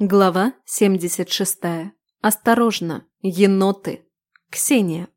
Глава 76. Осторожно, еноты. Ксения.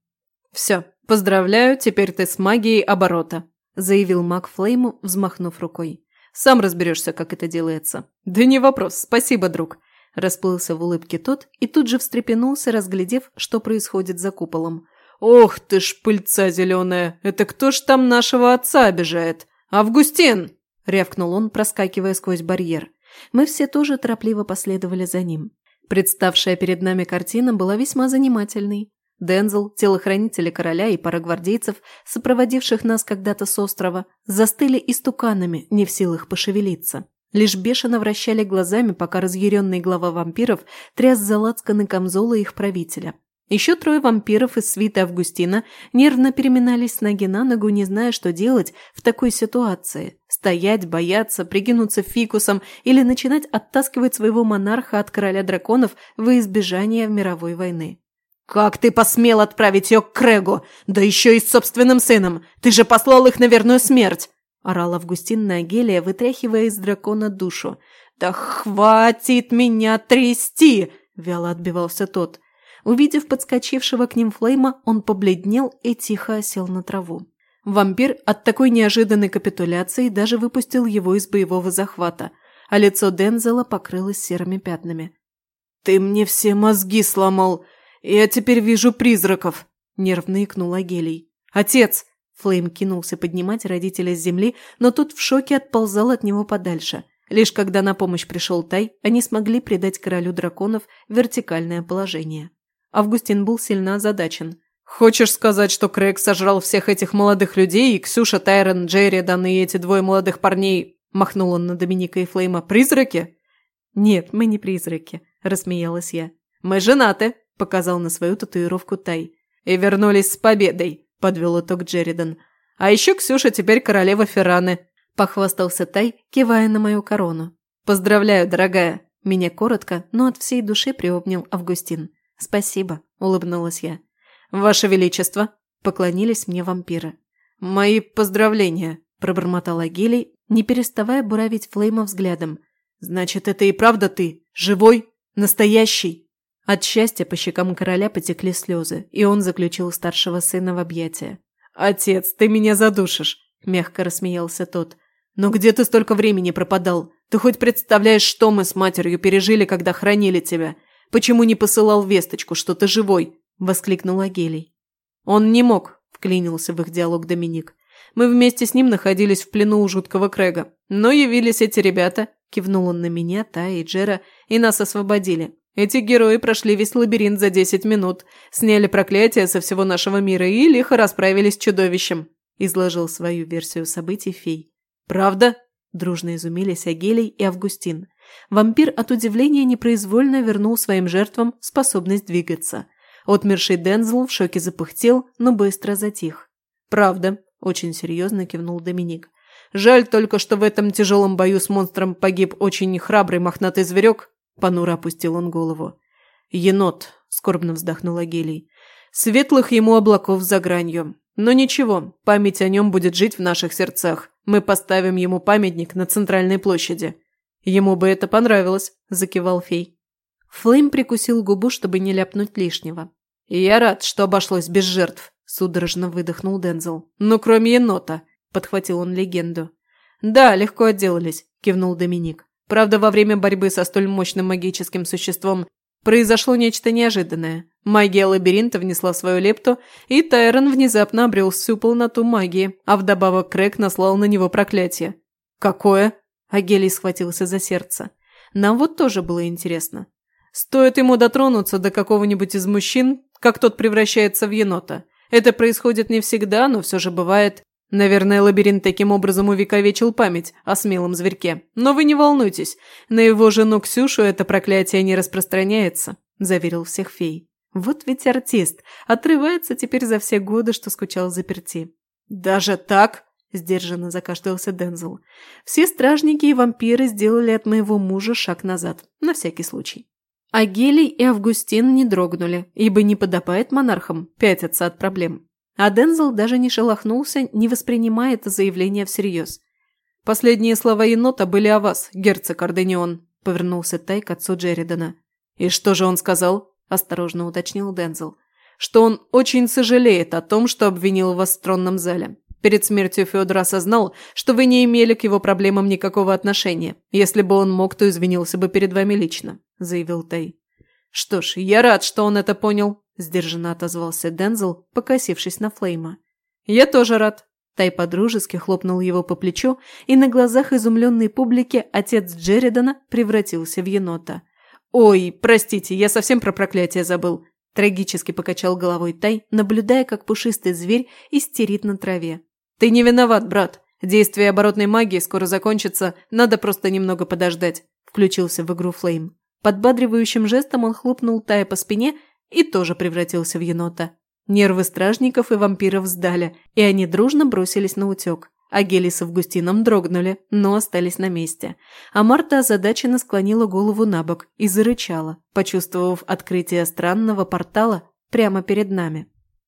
«Все, поздравляю, теперь ты с магией оборота», – заявил маг Флейму, взмахнув рукой. «Сам разберешься, как это делается». «Да не вопрос, спасибо, друг», – расплылся в улыбке тот и тут же встрепенулся, разглядев, что происходит за куполом. «Ох ты ж, пыльца зеленая! Это кто ж там нашего отца обижает? Августин!» – рявкнул он, проскакивая сквозь барьер. Мы все тоже торопливо последовали за ним. Представшая перед нами картина была весьма занимательной. Дензел, телохранители короля и пара гвардейцев, сопроводивших нас когда-то с острова, застыли истуканами, не в силах пошевелиться. Лишь бешено вращали глазами, пока разъяренный глава вампиров тряс за лацканы камзола их правителя. Еще трое вампиров из свиты Августина нервно переминались с ноги на ногу, не зная, что делать в такой ситуации. Стоять, бояться, прикинуться фикусом или начинать оттаскивать своего монарха от короля драконов во избежание мировой войны. «Как ты посмел отправить ее к Крэгу? Да еще и с собственным сыном! Ты же послал их на верную смерть!» – орал Августин на Агелия, вытряхивая из дракона душу. «Да хватит меня трясти!» – вяло отбивался тот – Увидев подскочившего к ним Флейма, он побледнел и тихо осел на траву. Вампир от такой неожиданной капитуляции даже выпустил его из боевого захвата, а лицо Дензела покрылось серыми пятнами. «Ты мне все мозги сломал! Я теперь вижу призраков!» – нервно икнул Агелий. «Отец!» – Флейм кинулся поднимать родителя с земли, но тот в шоке отползал от него подальше. Лишь когда на помощь пришел Тай, они смогли придать королю драконов вертикальное положение. Августин был сильно озадачен. «Хочешь сказать, что Крейг сожрал всех этих молодых людей, и Ксюша, Тайрон, Джерридан и эти двое молодых парней...» Махнул он на Доминика и Флейма. «Призраки?» «Нет, мы не призраки», – рассмеялась я. «Мы женаты», – показал на свою татуировку Тай. «И вернулись с победой», – подвел итог Джерридан. «А еще Ксюша теперь королева Ферраны», – похвастался Тай, кивая на мою корону. «Поздравляю, дорогая!» Меня коротко, но от всей души приобнял Августин. «Спасибо», – улыбнулась я. «Ваше Величество!» – поклонились мне вампиры. «Мои поздравления!» – пробормотал Агилий, не переставая буравить Флейма взглядом. «Значит, это и правда ты? Живой? Настоящий?» От счастья по щекам короля потекли слезы, и он заключил старшего сына в объятия. «Отец, ты меня задушишь!» – мягко рассмеялся тот. «Но где ты столько времени пропадал? Ты хоть представляешь, что мы с матерью пережили, когда хранили тебя? Почему не посылал весточку, что ты живой?» – воскликнул Агелий. «Он не мог», – вклинился в их диалог Доминик. «Мы вместе с ним находились в плену у жуткого Крэга. Но явились эти ребята», – кивнул он на меня, Та и Джера, – «и нас освободили. Эти герои прошли весь лабиринт за 10 минут, сняли проклятие со всего нашего мира и лихо расправились с чудовищем», – изложил свою версию событий фей. «Правда?» – дружно изумились Агелий и Августин. Вампир от удивления непроизвольно вернул своим жертвам способность двигаться. Отмерший Дензел в шоке запыхтел, но быстро затих. «Правда», – очень серьезно кивнул Доминик. «Жаль только, что в этом тяжелом бою с монстром погиб очень храбрый мохнатый зверек», – понуро опустил он голову. «Енот», – скорбно вздохнул Агелий. «Светлых ему облаков за гранью. Но ничего, память о нем будет жить в наших сердцах. Мы поставим ему памятник на центральной площади. «Ему бы это понравилось», – закивал фей. Флейм прикусил губу, чтобы не ляпнуть лишнего. «И я рад, что обошлось без жертв», – судорожно выдохнул Дензел. «Ну, кроме енота», – подхватил он легенду. «Да, легко отделались», – кивнул Доминик. «Правда, во время борьбы со столь мощным магическим существом произошло нечто неожиданное. Магия лабиринта внесла свою лепту, и Тайрон внезапно обрел всю полноту магии, а вдобавок Крэг наслал на него проклятие». «Какое?» Агелий схватился за сердце. Нам вот тоже было интересно. Стоит ему дотронуться до какого-нибудь из мужчин, как тот превращается в енота. Это происходит не всегда, но все же бывает. Наверное, лабиринт таким образом увековечил память о смелом зверьке. Но вы не волнуйтесь, на его жену Ксюшу это проклятие не распространяется, заверил всех фей. Вот ведь артист, отрывается теперь за все годы, что скучал заперти. Даже так? – сдержанно закашлялся Дензел. «Все стражники и вампиры сделали от моего мужа шаг назад, на всякий случай». А Гелий и Августин не дрогнули, ибо не подобает монархам пятиться от проблем. А Дензел даже не шелохнулся, не воспринимая это заявление всерьез. «Последние слова енота были о вас, герцог Орденион», – повернулся Тай к отцу Джеридана. «И что же он сказал?» – осторожно уточнил Дензел. «Что он очень сожалеет о том, что обвинил вас в тронном зале. Перед смертью Федор осознал, что вы не имели к его проблемам никакого отношения. Если бы он мог, то извинился бы перед вами лично», – заявил Тай. «Что ж, я рад, что он это понял», – сдержанно отозвался Дензел, покосившись на Флейма. «Я тоже рад», Тай подружески хлопнул его по плечу, и на глазах изумленной публики отец Джеридана превратился в енота. «Ой, простите, я совсем про проклятие забыл», – трагически покачал головой Тай, наблюдая, как пушистый зверь истерит на траве. «Ты не виноват, брат. Действие оборотной магии скоро закончится, надо просто немного подождать», – включился в игру Флейм. Подбадривающим жестом он хлопнул Тая по спине и тоже превратился в енота. Нервы стражников и вампиров сдали, и они дружно бросились на утек. А Гели с Августином дрогнули, но остались на месте. А Марта озадаченно склонила голову на бок и зарычала, почувствовав открытие странного портала прямо перед нами.